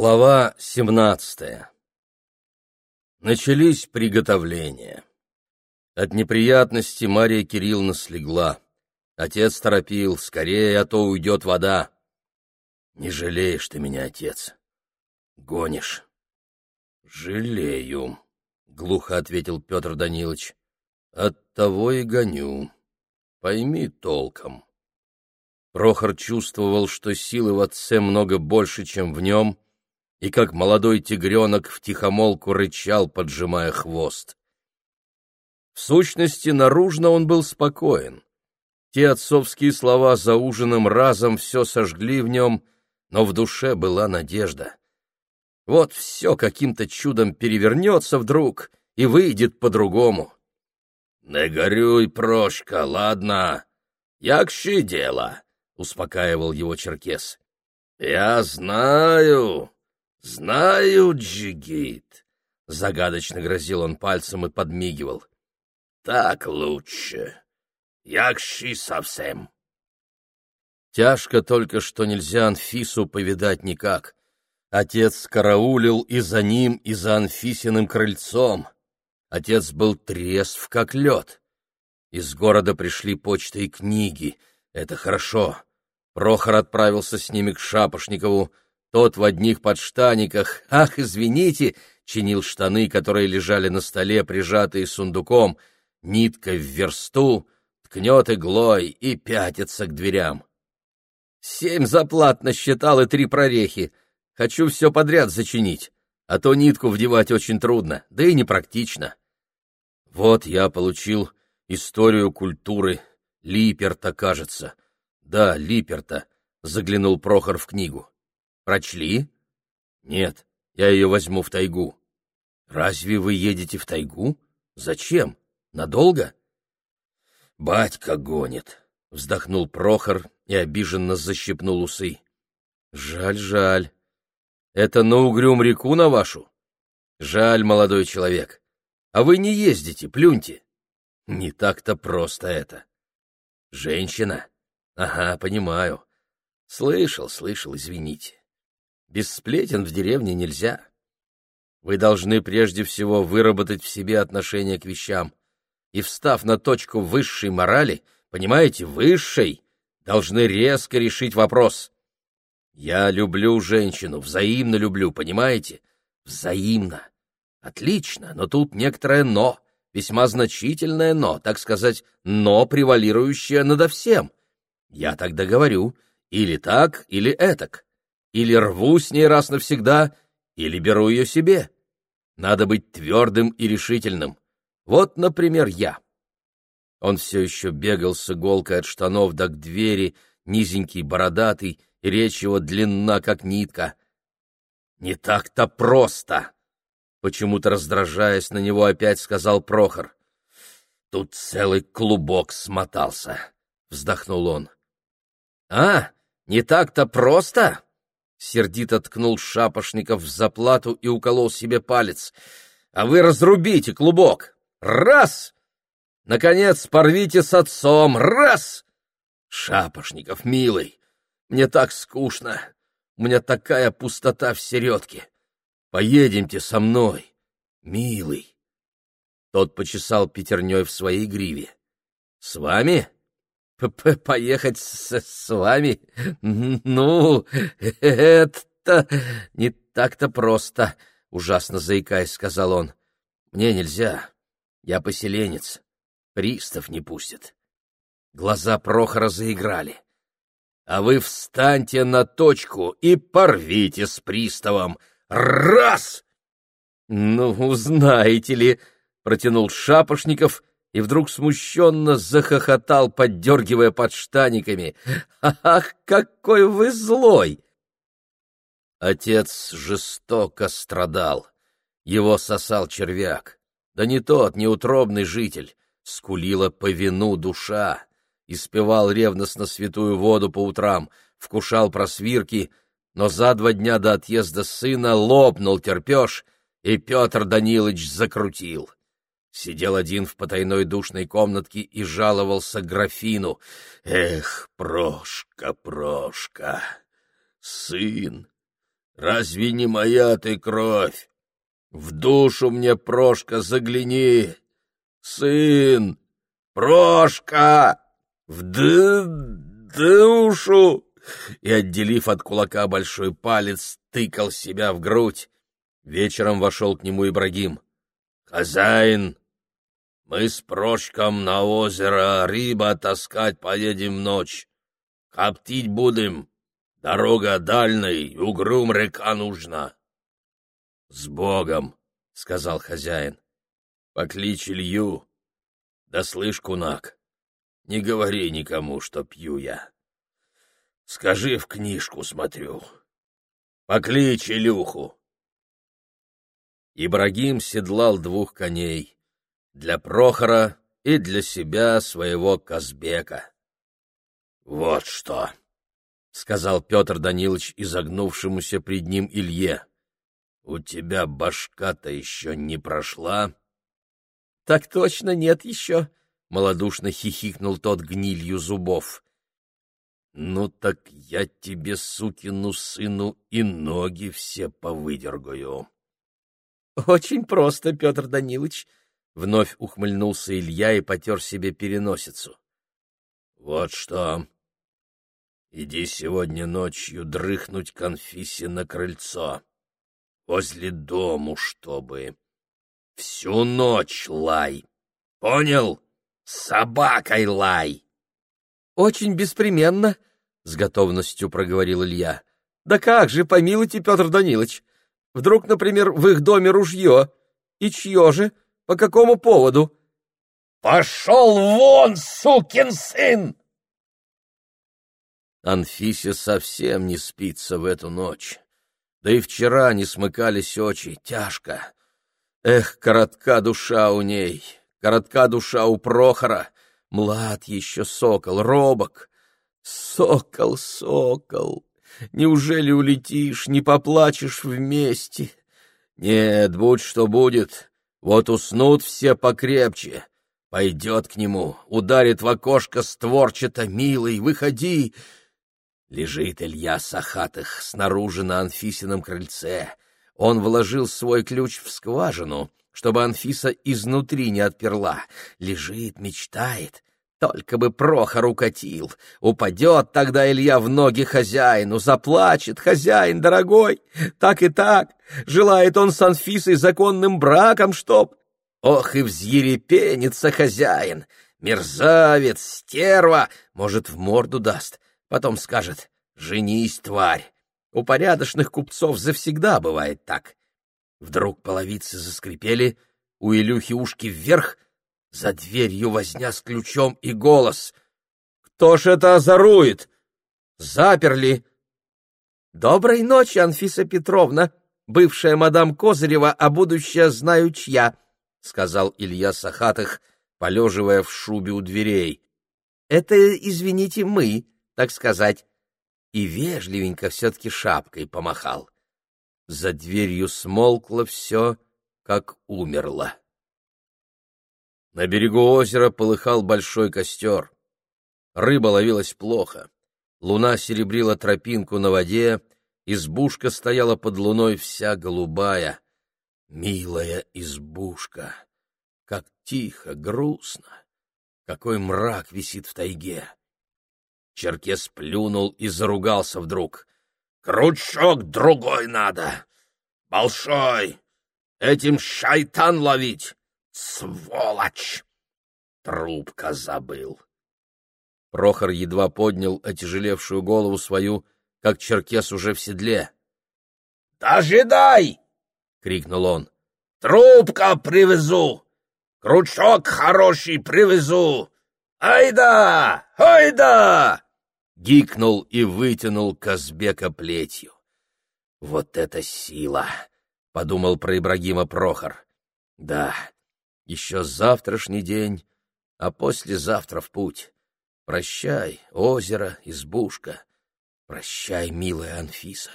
Глава семнадцатая Начались приготовления. От неприятности Мария Кирилловна слегла. Отец торопил, скорее, а то уйдет вода. Не жалеешь ты меня, отец. Гонишь. Жалею, — глухо ответил Петр Данилович. Оттого и гоню. Пойми толком. Прохор чувствовал, что силы в отце много больше, чем в нем, и как молодой тигренок втихомолку рычал, поджимая хвост. В сущности, наружно он был спокоен. Те отцовские слова за ужином разом все сожгли в нем, но в душе была надежда. Вот все каким-то чудом перевернется вдруг и выйдет по-другому. — Не горюй, Прошка, ладно. Якши дело, — успокаивал его Черкес. — Я знаю, знаю, Джигит, — загадочно грозил он пальцем и подмигивал. — Так лучше. Якши совсем. Тяжко только, что нельзя Анфису повидать никак. Отец караулил и за ним, и за Анфисиным крыльцом. Отец был трезв, как лед. Из города пришли почта и книги. Это хорошо. Прохор отправился с ними к Шапошникову. Тот в одних подштаниках, ах, извините, чинил штаны, которые лежали на столе, прижатые сундуком, ниткой в версту, ткнет иглой и пятится к дверям. Семь заплат насчитал и три прорехи. Хочу все подряд зачинить, а то нитку вдевать очень трудно, да и непрактично. Вот я получил историю культуры Липерта, кажется. Да, Липерта, заглянул Прохор в книгу. Прочли? Нет, я ее возьму в тайгу. Разве вы едете в тайгу? Зачем? Надолго? Батька гонит, вздохнул Прохор и обиженно защипнул усы. Жаль, жаль. Это на угрюм реку на вашу? Жаль, молодой человек. А вы не ездите, плюньте. Не так-то просто это. Женщина? Ага, понимаю. Слышал, слышал, извините. Без сплетен в деревне нельзя. Вы должны прежде всего выработать в себе отношение к вещам. И, встав на точку высшей морали, понимаете, высшей, должны резко решить вопрос. Я люблю женщину, взаимно люблю, понимаете? Взаимно. Отлично, но тут некоторое «но», весьма значительное «но», так сказать, «но», превалирующее надо всем. Я тогда говорю, или так, или этак. Или рву с ней раз навсегда, или беру ее себе. Надо быть твердым и решительным. Вот, например, я. Он все еще бегал с иголкой от штанов до к двери, низенький, бородатый, и речь его длинна, как нитка. «Не так-то просто!» Почему-то раздражаясь на него, опять сказал Прохор. «Тут целый клубок смотался», — вздохнул он. «А, не так-то просто?» Сердито ткнул Шапошников в заплату и уколол себе палец. «А вы разрубите клубок! Раз!» Наконец, порвите с отцом! Раз! Шапошников, милый, мне так скучно. У меня такая пустота в середке. Поедемте со мной, милый. Тот почесал пятерней в своей гриве. С вами? П -п Поехать с, с вами? Ну, это не так-то просто, ужасно заикаясь, сказал он. Мне нельзя. Я поселенец. Пристав не пустит. Глаза Прохора заиграли. А вы встаньте на точку и порвите с приставом. Раз! Ну, знаете ли, протянул Шапошников и вдруг смущенно захохотал, поддергивая подштаниками. Ах, какой вы злой! Отец жестоко страдал. Его сосал червяк. Да не тот, не утробный житель, скулила по вину душа, испевал ревностно святую воду по утрам, вкушал просвирки, но за два дня до отъезда сына лопнул терпеж, и Петр Данилович закрутил. Сидел один в потайной душной комнатке и жаловался графину. «Эх, Прошка, Прошка, сын, Разве не моя ты кровь? В душу мне, Прошка, загляни! Сын! Прошка! В д душу!» И, отделив от кулака большой палец, тыкал себя в грудь. Вечером вошел к нему Ибрагим. «Хозяин, мы с Прошком на озеро рыба таскать поедем ночь. Коптить будем. Дорога дальной, угрюм река нужна. — С Богом, — сказал хозяин. — Покличь Илью. Да слышь, кунак, не говори никому, что пью я. Скажи, в книжку смотрю. Покличь Илюху. Ибрагим седлал двух коней — для Прохора и для себя своего Казбека. — Вот что! — сказал Петр Данилович изогнувшемуся пред ним Илье. — У тебя башка-то еще не прошла? — Так точно нет еще, — малодушно хихикнул тот гнилью зубов. — Ну так я тебе, сукину сыну, и ноги все повыдергаю. — Очень просто, Петр Данилович, — вновь ухмыльнулся Илья и потер себе переносицу. — Вот что, Иди сегодня ночью дрыхнуть конфисе на крыльцо. Возле дому, чтобы. Всю ночь лай. Понял? Собакой лай. Очень беспременно, — с готовностью проговорил Илья. Да как же, помилуйте, Петр Данилович. Вдруг, например, в их доме ружье. И чье же? По какому поводу? — Пошел вон, сукин сын! Анфисе совсем не спится в эту ночь. Да и вчера не смыкались очи, тяжко. Эх, коротка душа у ней, коротка душа у Прохора. Млад еще сокол, робок. Сокол, сокол, неужели улетишь, не поплачешь вместе? Нет, будь что будет, вот уснут все покрепче. Пойдет к нему, ударит в окошко створчато, милый, выходи, Лежит Илья Сахатых снаружи на Анфисином крыльце. Он вложил свой ключ в скважину, чтобы Анфиса изнутри не отперла. Лежит, мечтает. Только бы Прохор укатил. Упадет тогда Илья в ноги хозяину, заплачет, хозяин дорогой. Так и так. Желает он с Анфисой законным браком, чтоб... Ох, и взъерепенится хозяин. Мерзавец, стерва, может, в морду даст. Потом скажет «Женись, тварь!» У порядочных купцов завсегда бывает так. Вдруг половицы заскрипели, у Илюхи ушки вверх, за дверью возня с ключом и голос. «Кто ж это озорует? Заперли!» «Доброй ночи, Анфиса Петровна, бывшая мадам Козырева, а будущая знаю чья», — сказал Илья Сахатых, полеживая в шубе у дверей. «Это, извините, мы, так сказать, и вежливенько все-таки шапкой помахал. За дверью смолкло все, как умерло. На берегу озера полыхал большой костер. Рыба ловилась плохо. Луна серебрила тропинку на воде, избушка стояла под луной вся голубая. Милая избушка! Как тихо, грустно! Какой мрак висит в тайге! Черкес плюнул и заругался вдруг. «Крючок другой надо! Большой! Этим шайтан ловить! Сволочь!» Трубка забыл. Прохор едва поднял отяжелевшую голову свою, как черкес уже в седле. «Дожидай!» — крикнул он. «Трубка привезу! Крючок хороший привезу! Айда! Айда!» гикнул и вытянул Казбека плетью. «Вот это сила!» — подумал про Ибрагима Прохор. «Да, еще завтрашний день, а послезавтра в путь. Прощай, озеро, избушка. Прощай, милая Анфиса.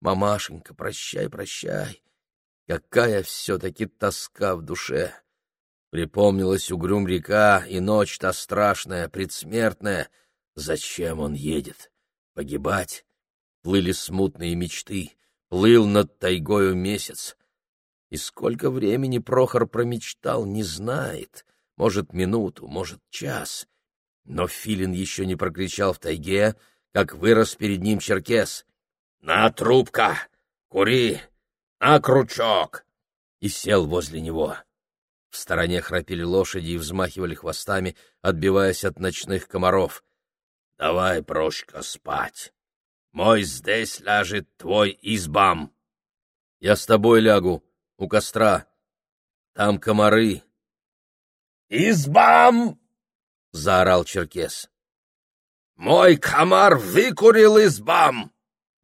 Мамашенька, прощай, прощай. Какая все-таки тоска в душе!» Припомнилась угрюм река и ночь та страшная, предсмертная — Зачем он едет? Погибать? Плыли смутные мечты. плыл над тайгою месяц. И сколько времени Прохор промечтал, не знает. Может, минуту, может, час. Но Филин еще не прокричал в тайге, как вырос перед ним черкес. «На, трубка! Кури! На, крючок!» И сел возле него. В стороне храпели лошади и взмахивали хвостами, отбиваясь от ночных комаров. «Давай, Прошка, спать. Мой здесь ляжет твой избам». «Я с тобой лягу, у костра. Там комары». «Избам!» — заорал Черкес. «Мой комар выкурил избам!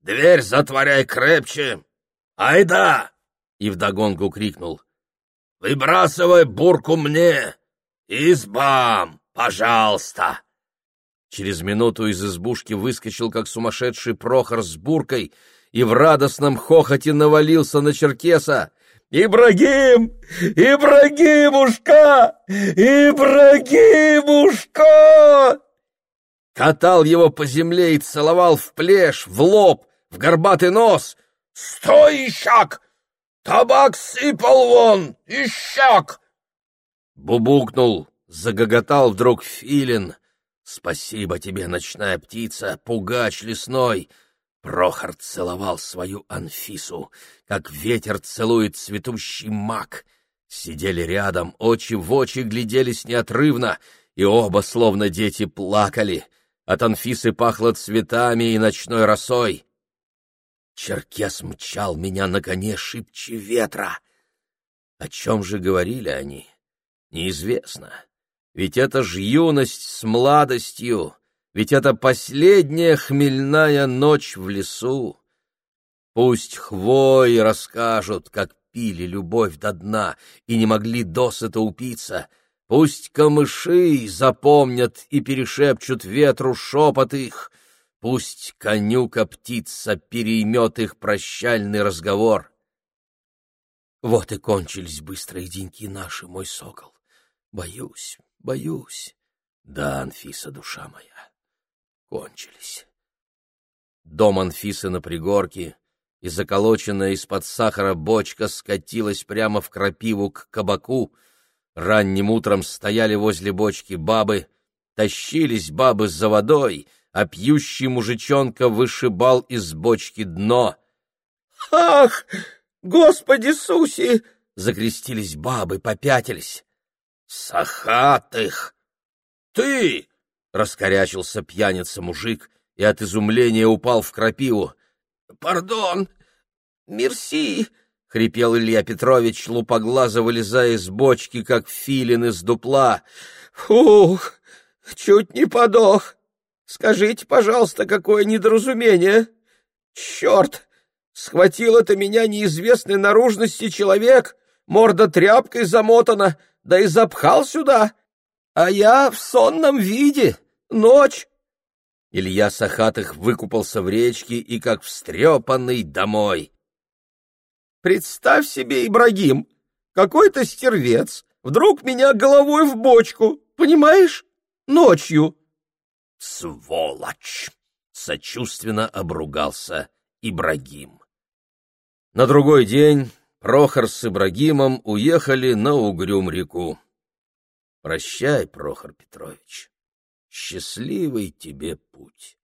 Дверь затворяй крепче! Айда!» И вдогонку крикнул. «Выбрасывай бурку мне! Избам! Пожалуйста!» Через минуту из избушки выскочил, как сумасшедший Прохор с буркой, и в радостном хохоте навалился на Черкеса. «Ибрагим! Ибрагимушка! Ибрагимушка!» Катал его по земле и целовал в плешь, в лоб, в горбатый нос. «Стой, ищак! Табак сыпал вон! Ищак!» Бубукнул, загоготал вдруг филин. «Спасибо тебе, ночная птица, пугач лесной!» Прохор целовал свою Анфису, как ветер целует цветущий мак. Сидели рядом, очи в очи гляделись неотрывно, и оба, словно дети, плакали. От Анфисы пахло цветами и ночной росой. Черкес мчал меня на коне шибче ветра. О чем же говорили они? Неизвестно. Ведь это ж юность с младостью, ведь это последняя хмельная ночь в лесу. Пусть хвои расскажут, как пили любовь до дна и не могли досыта упиться. Пусть камыши запомнят и перешепчут ветру шепот их. Пусть конюка-птица переймет их прощальный разговор. Вот и кончились быстрые деньки наши, мой сокол. Боюсь, боюсь. Да, Анфиса, душа моя, кончились. Дом Анфисы на пригорке, и заколоченная из-под сахара бочка скатилась прямо в крапиву к кабаку. Ранним утром стояли возле бочки бабы, тащились бабы за водой, а пьющий мужичонка вышибал из бочки дно. «Ах, Господи Суси!» — закрестились бабы, попятились. «Сахатых! Ты!» — раскорячился пьяница-мужик и от изумления упал в крапиву. «Пардон! Мерси!» — хрипел Илья Петрович, лупоглазо вылезая из бочки, как филин из дупла. «Фух! Чуть не подох! Скажите, пожалуйста, какое недоразумение! Черт! Схватил это меня неизвестной наружности человек, морда тряпкой замотана, да и запхал сюда, а я в сонном виде, ночь. Илья Сахатых выкупался в речке и, как встрепанный, домой. Представь себе, Ибрагим, какой-то стервец вдруг меня головой в бочку, понимаешь, ночью. Сволочь! Сочувственно обругался Ибрагим. На другой день Прохор с Ибрагимом уехали на Угрюм-реку. Прощай, Прохор Петрович, счастливый тебе путь.